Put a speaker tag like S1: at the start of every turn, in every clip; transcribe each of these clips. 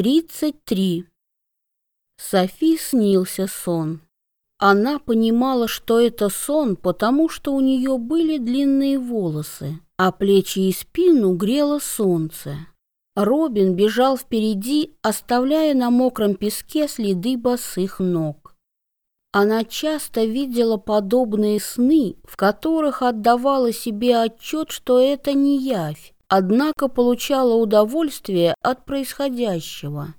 S1: 33. Софи снился сон. Она понимала, что это сон, потому что у нее были длинные волосы, а плечи и спину грело солнце. Робин бежал впереди, оставляя на мокром песке следы босых ног. Она часто видела подобные сны, в которых отдавала себе отчет, что это не явь, однако получала удовольствие от происходящего.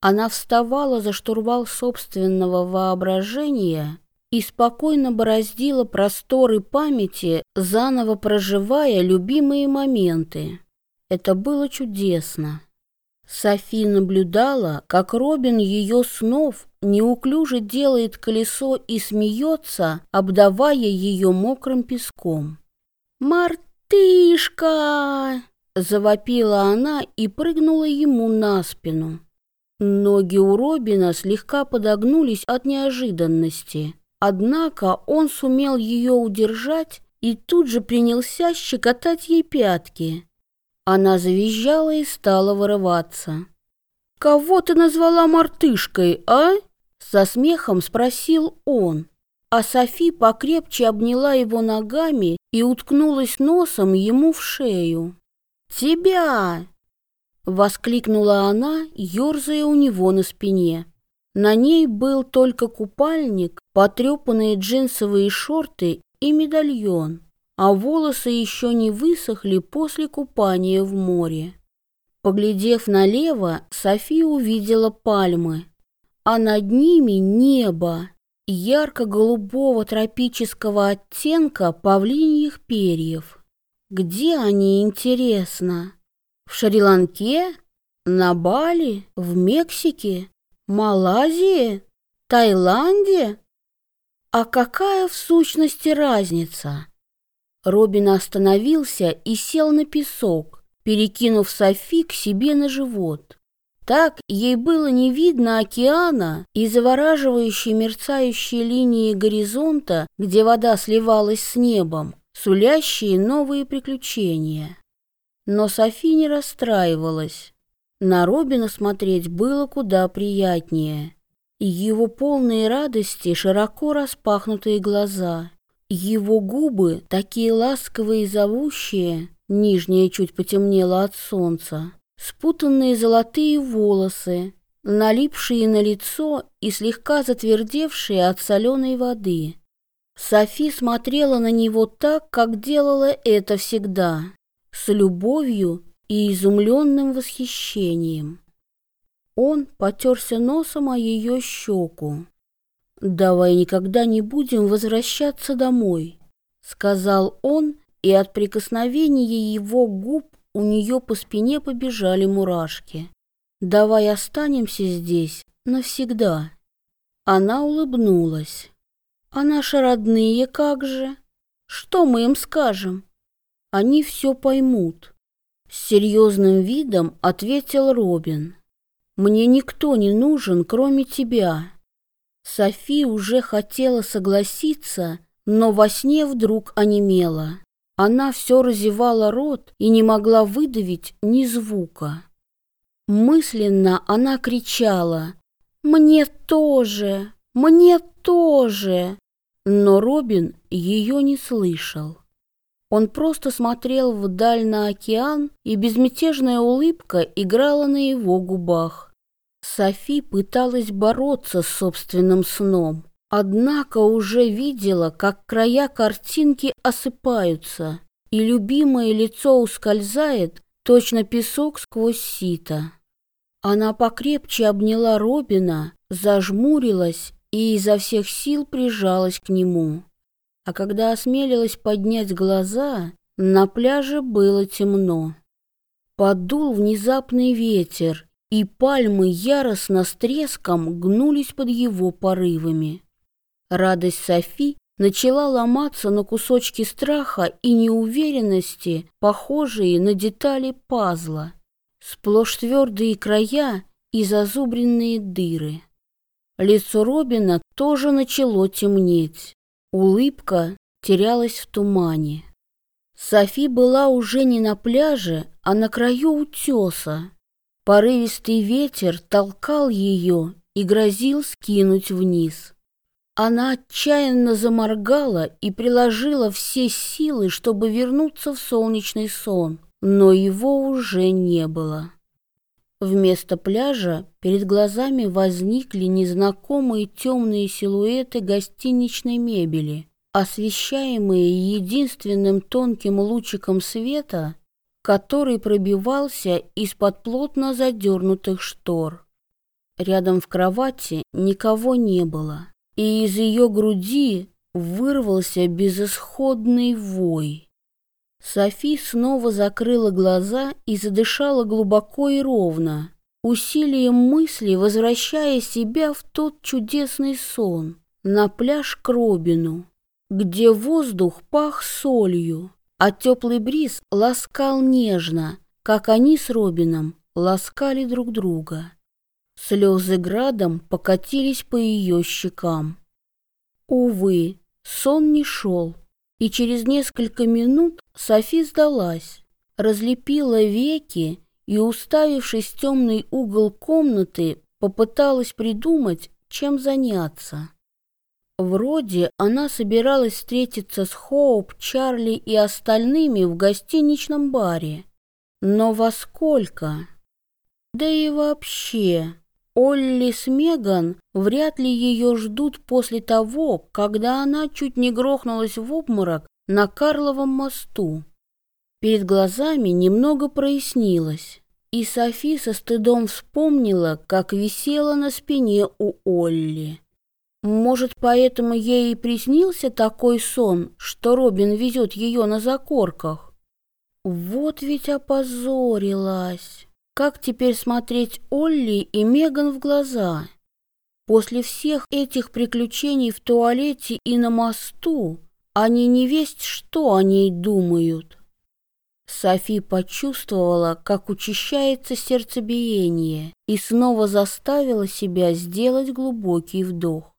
S1: Она вставала за штурвал собственного воображения и спокойно бороздила просторы памяти, заново проживая любимые моменты. Это было чудесно. Софи наблюдала, как Робин ее снов неуклюже делает колесо и смеется, обдавая ее мокрым песком. «Март!» «Тышка!» — завопила она и прыгнула ему на спину. Ноги у Робина слегка подогнулись от неожиданности. Однако он сумел ее удержать и тут же принялся щекотать ей пятки. Она завизжала и стала вырываться. «Кого ты назвала мартышкой, а?» Со смехом спросил он а Софи покрепче обняла его ногами и уткнулась носом ему в шею. «Тебя!» — воскликнула она, ерзая у него на спине. На ней был только купальник, потрепанные джинсовые шорты и медальон, а волосы еще не высохли после купания в море. Поглядев налево, София увидела пальмы, а над ними небо ярко-голубого тропического оттенка павлиньих перьев. Где они, интересно? В Шри-Ланке? На Бали? В Мексике? Малайзии? Таиланде? А какая в сущности разница? Робин остановился и сел на песок, перекинув Софи к себе на живот. Так ей было не видно океана и завораживающей мерцающие линии горизонта, где вода сливалась с небом, сулящие новые приключения. Но Софи не расстраивалась. На Робина смотреть было куда приятнее. Его полные радости широко распахнутые глаза, его губы, такие ласковые и зовущие, нижняя чуть потемнела от солнца, спутанные золотые волосы, налипшие на лицо и слегка затвердевшие от соленой воды. Софи смотрела на него так, как делала это всегда, с любовью и изумленным восхищением. Он потерся носом о ее щеку. «Давай никогда не будем возвращаться домой», — сказал он, и от прикосновения его губ у нее по спине побежали мурашки. «Давай останемся здесь навсегда». Она улыбнулась. «А наши родные как же? Что мы им скажем?» «Они все поймут». С серьезным видом ответил Робин. «Мне никто не нужен, кроме тебя». Софи уже хотела согласиться, но во сне вдруг онемела. Она все разевала рот и не могла выдавить ни звука. Мысленно она кричала «Мне тоже! Мне тоже!» Но Робин ее не слышал. Он просто смотрел вдаль на океан, и безмятежная улыбка играла на его губах. Софи пыталась бороться с собственным сном. Однако уже видела, как края картинки осыпаются, и любимое лицо ускользает, точно песок сквозь сито. Она покрепче обняла Робина, зажмурилась и изо всех сил прижалась к нему. А когда осмелилась поднять глаза, на пляже было темно. Подул внезапный ветер, и пальмы яростно с треском гнулись под его порывами. Радость Софи начала ломаться на кусочки страха и неуверенности, похожие на детали пазла. Сплошь твердые края и зазубренные дыры. Лицо Робина тоже начало темнеть. Улыбка терялась в тумане. Софи была уже не на пляже, а на краю утеса. Порывистый ветер толкал ее и грозил скинуть вниз. Она отчаянно заморгала и приложила все силы, чтобы вернуться в солнечный сон, но его уже не было. Вместо пляжа перед глазами возникли незнакомые темные силуэты гостиничной мебели, освещаемые единственным тонким лучиком света, который пробивался из-под плотно задернутых штор. Рядом в кровати никого не было и из ее груди вырвался безысходный вой. Софи снова закрыла глаза и задышала глубоко и ровно, усилием мысли возвращая себя в тот чудесный сон, на пляж к Робину, где воздух пах солью, а теплый бриз ласкал нежно, как они с Робином ласкали друг друга. Слезы градом покатились по ее щекам. Увы, сон не шел, и через несколько минут Софи сдалась, разлепила веки и, уставившись в темный угол комнаты, попыталась придумать, чем заняться. Вроде она собиралась встретиться с Хоуп, Чарли и остальными в гостиничном баре. Но во сколько? Да и вообще, Олли с Меган вряд ли ее ждут после того, когда она чуть не грохнулась в обморок на Карловом мосту. Перед глазами немного прояснилось, и Софи со стыдом вспомнила, как висела на спине у Олли. Может, поэтому ей и приснился такой сон, что Робин везет ее на закорках? Вот ведь опозорилась. Как теперь смотреть Олли и Меган в глаза? После всех этих приключений в туалете и на мосту они не весть, что о ней думают. Софи почувствовала, как учащается сердцебиение, и снова заставила себя сделать глубокий вдох.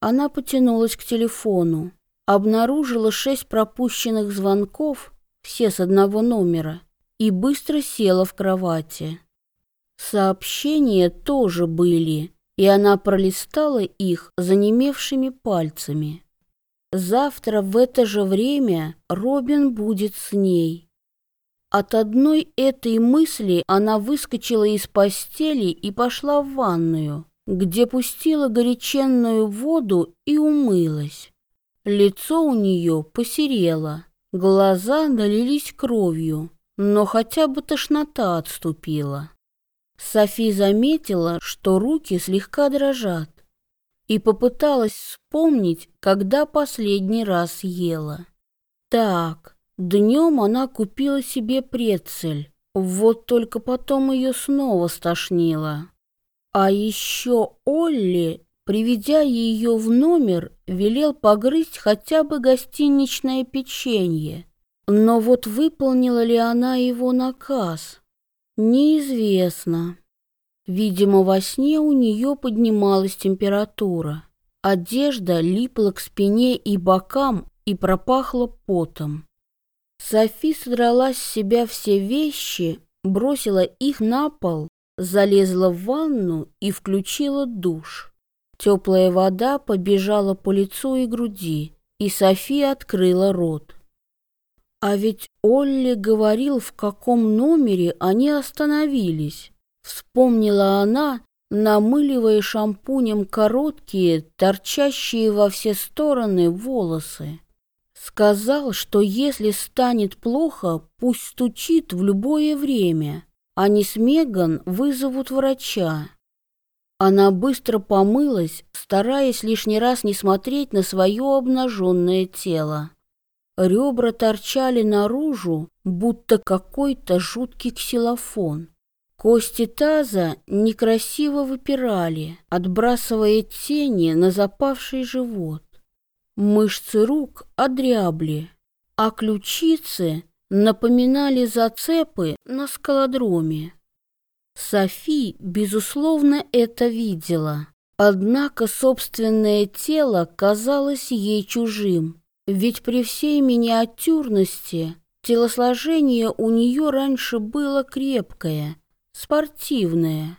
S1: Она потянулась к телефону, обнаружила шесть пропущенных звонков, все с одного номера, и быстро села в кровати. Сообщения тоже были, и она пролистала их занемевшими пальцами. Завтра в это же время Робин будет с ней. От одной этой мысли она выскочила из постели и пошла в ванную, где пустила горяченную воду и умылась. Лицо у нее посерело, глаза налились кровью но хотя бы тошнота отступила. Софи заметила, что руки слегка дрожат, и попыталась вспомнить, когда последний раз ела. Так, днем она купила себе прецель, вот только потом ее снова стошнило. А еще Олли, приведя ее в номер, велел погрызть хотя бы гостиничное печенье. Но вот выполнила ли она его наказ, неизвестно. Видимо, во сне у нее поднималась температура. Одежда липла к спине и бокам и пропахла потом. Софи содрала с себя все вещи, бросила их на пол, залезла в ванну и включила душ. Теплая вода побежала по лицу и груди, и Софи открыла рот. А ведь Олли говорил, в каком номере они остановились. Вспомнила она, намыливая шампунем короткие, торчащие во все стороны волосы. Сказал, что если станет плохо, пусть стучит в любое время. Они с Меган вызовут врача. Она быстро помылась, стараясь лишний раз не смотреть на свое обнаженное тело. Ребра торчали наружу, будто какой-то жуткий ксилофон. Кости таза некрасиво выпирали, отбрасывая тени на запавший живот. Мышцы рук одрябли, а ключицы напоминали зацепы на скалодроме. Софи, безусловно, это видела, однако собственное тело казалось ей чужим. Ведь при всей миниатюрности телосложение у нее раньше было крепкое, спортивная.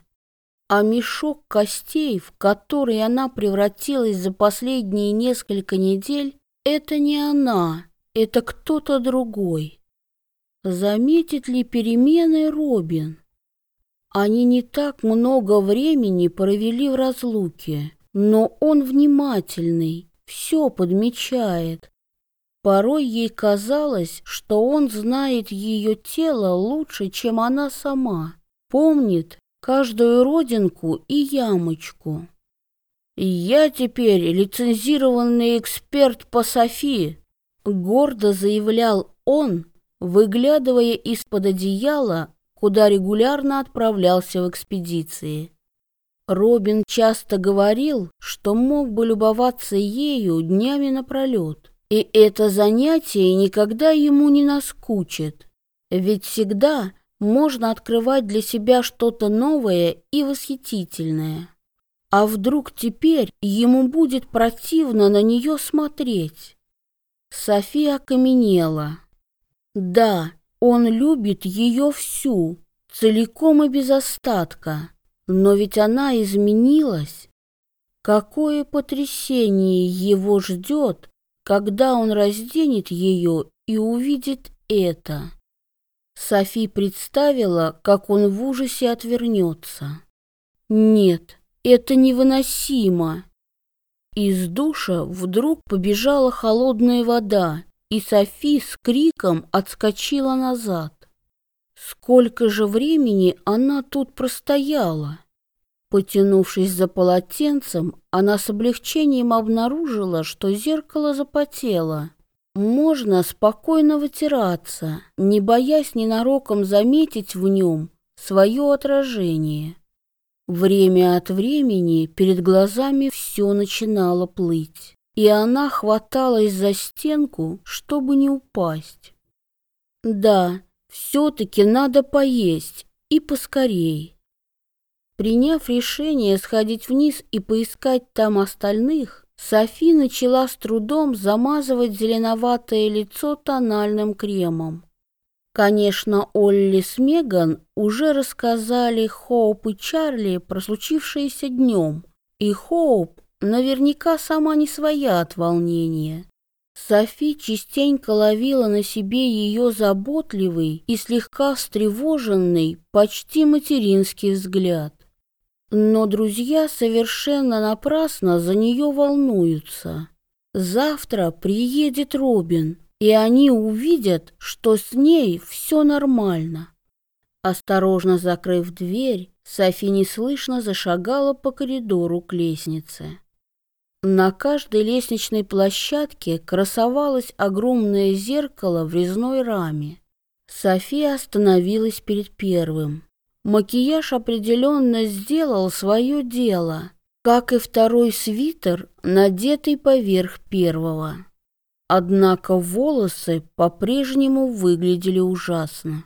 S1: А мешок костей, в который она превратилась за последние несколько недель, это не она, это кто-то другой. Заметит ли перемены Робин? Они не так много времени провели в разлуке, но он внимательный, все подмечает. Порой ей казалось, что он знает ее тело лучше, чем она сама, помнит каждую родинку и ямочку. «Я теперь лицензированный эксперт по Софи», — гордо заявлял он, выглядывая из-под одеяла, куда регулярно отправлялся в экспедиции. Робин часто говорил, что мог бы любоваться ею днями напролет, и это занятие никогда ему не наскучит, ведь всегда можно открывать для себя что-то новое и восхитительное. А вдруг теперь ему будет противно на нее смотреть? София окаменела. Да, он любит ее всю, целиком и без остатка, но ведь она изменилась. Какое потрясение его ждет, когда он разденет ее и увидит это. Софи представила, как он в ужасе отвернется. Нет, это невыносимо. Из душа вдруг побежала холодная вода, и Софи с криком отскочила назад. Сколько же времени она тут простояла? Потянувшись за полотенцем, она с облегчением обнаружила, что зеркало запотело. Можно спокойно вытираться, не боясь ненароком заметить в нем свое отражение. Время от времени перед глазами все начинало плыть, и она хваталась за стенку, чтобы не упасть. Да, все-таки надо поесть, и поскорей. Приняв решение сходить вниз и поискать там остальных, Софи начала с трудом замазывать зеленоватое лицо тональным кремом. Конечно, Олли с Меган уже рассказали Хоуп и Чарли про случившееся днем, и Хоуп наверняка сама не своя от волнения. Софи частенько ловила на себе ее заботливый и слегка встревоженный, почти материнский взгляд. Но друзья совершенно напрасно за нее волнуются. Завтра приедет Робин, и они увидят, что с ней все нормально. Осторожно закрыв дверь, Софи неслышно зашагала по коридору к лестнице. На каждой лестничной площадке красовалось огромное зеркало в резной раме. София остановилась перед первым. Макияж определенно сделал свое дело, как и второй свитер, надетый поверх первого. Однако волосы по-прежнему выглядели ужасно.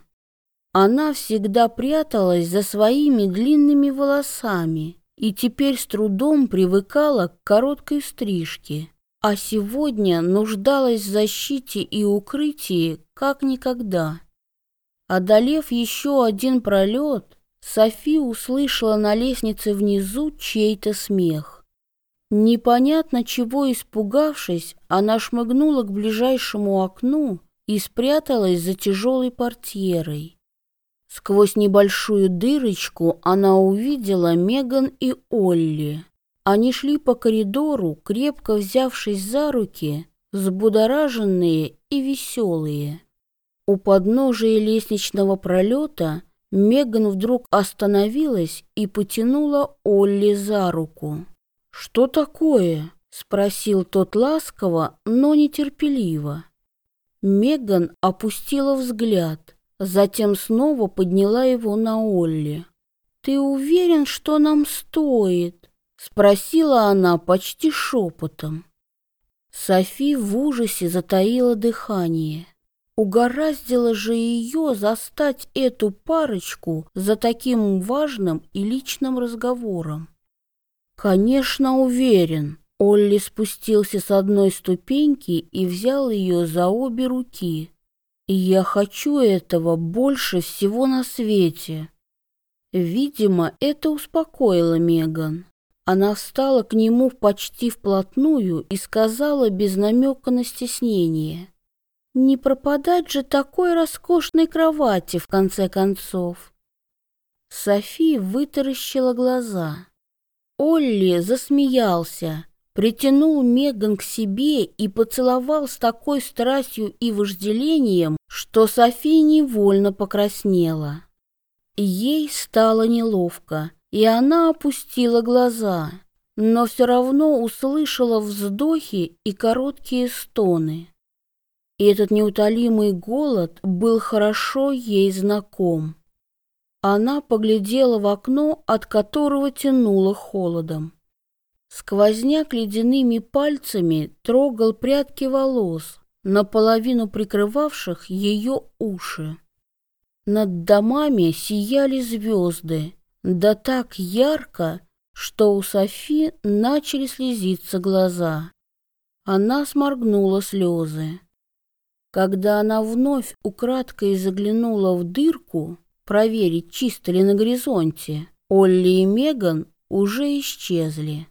S1: Она всегда пряталась за своими длинными волосами и теперь с трудом привыкала к короткой стрижке, а сегодня нуждалась в защите и укрытии как никогда. Одолев еще один пролет, Софи услышала на лестнице внизу чей-то смех. Непонятно чего испугавшись, она шмыгнула к ближайшему окну и спряталась за тяжелой портьерой. Сквозь небольшую дырочку она увидела Меган и Олли. Они шли по коридору, крепко взявшись за руки, взбудораженные и веселые. У подножия лестничного пролета Меган вдруг остановилась и потянула Олли за руку. «Что такое?» — спросил тот ласково, но нетерпеливо. Меган опустила взгляд, затем снова подняла его на Олли. «Ты уверен, что нам стоит?» — спросила она почти шепотом. Софи в ужасе затаила дыхание. Угораздило же ее застать эту парочку за таким важным и личным разговором. Конечно, уверен. Олли спустился с одной ступеньки и взял ее за обе руки. Я хочу этого больше всего на свете. Видимо, это успокоило Меган. Она встала к нему почти вплотную и сказала без намека на стеснение. «Не пропадать же такой роскошной кровати, в конце концов!» Софи вытаращила глаза. Олли засмеялся, притянул Меган к себе и поцеловал с такой страстью и вожделением, что Софи невольно покраснела. Ей стало неловко, и она опустила глаза, но все равно услышала вздохи и короткие стоны. И этот неутолимый голод был хорошо ей знаком. Она поглядела в окно, от которого тянуло холодом. Сквозняк ледяными пальцами трогал прядки волос, наполовину прикрывавших ее уши. Над домами сияли звезды, да так ярко, что у Софи начали слезиться глаза. Она сморгнула слезы. Когда она вновь украдкой заглянула в дырку, проверить, чисто ли на горизонте, Олли и Меган уже исчезли.